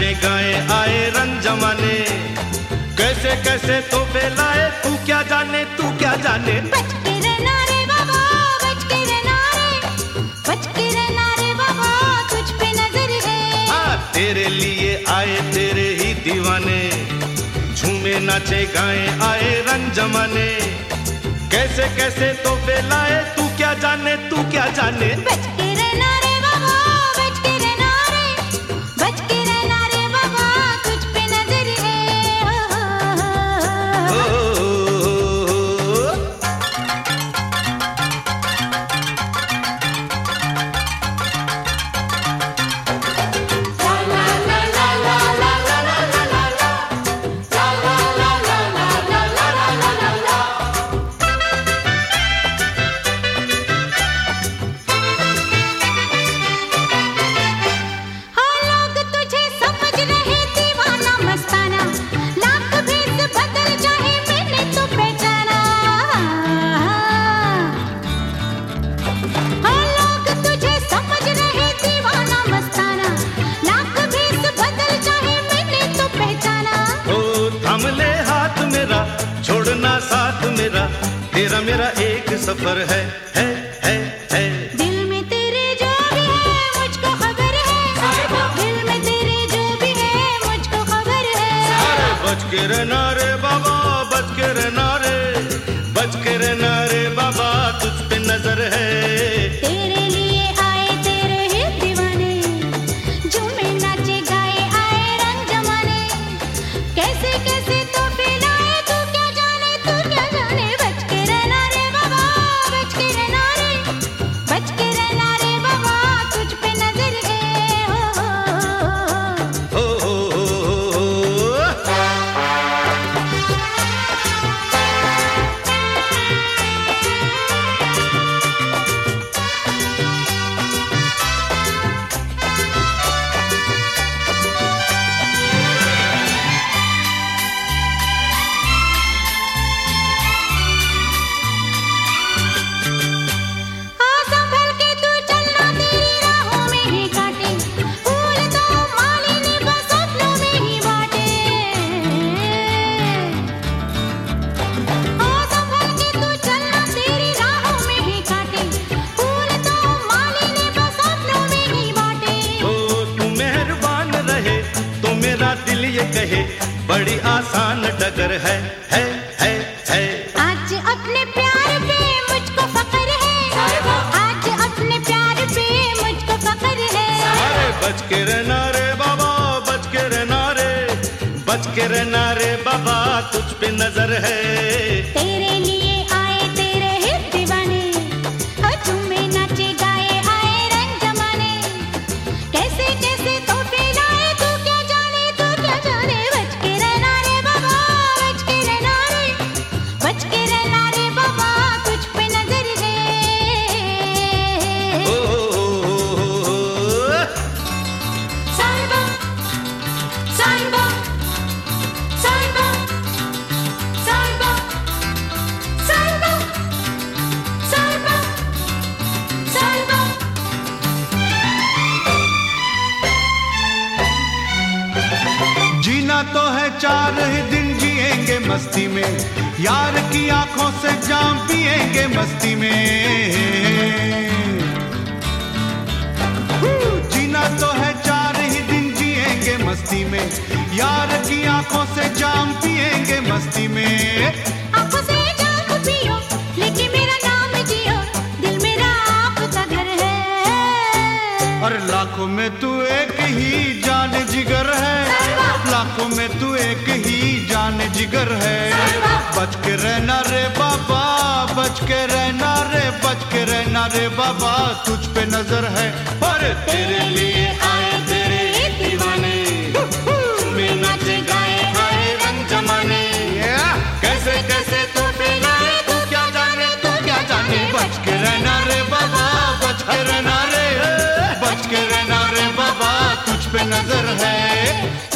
गाए आए रंग जमाने। कैसे कैसे तो लाए तू क्या जाने तू क्या जाने? बच के रहना रे बाबा बच के रहना रे। बच के रहना रे बाबा तुझ पे नज़र है। हाँ तेरे लिए आए तेरे ही दीवाने। झूमे नाचे गाए आए रंग जमाने। कैसे कैसे तो लाए तू क्या जाने तू क्या जाने? बच मेरा एक सफ़र है है बड़ी आसान डगर है है है है। आज अपने प्यार पे मुझको फकर है। आज अपने प्यार पे मुझको फकर है। अरे बच के रहना रे बाबा बच के रहना रे। बच के रहना रे बाबा तुझ पे नज़र है। चार ही दिन जिएँगे मस्ती में। यार की आँखों से जाम पिएँगे मस्ती में। जीना तो है चार ही दिन जिएँगे मस्ती में। यार जिगर है। बच के रहना रे बाबा, बच के रहना रे, बच के रहना रे बाबा, तुझ पे नज़र है। पर तेरे लिए आए तेरे दीवाने। रंग जमाने। कैसे कैसे क्या जाने, तू क्या बच के रहना रे बाबा, बच के रहना रे। बच के रहना रे बाबा पे नज़र है।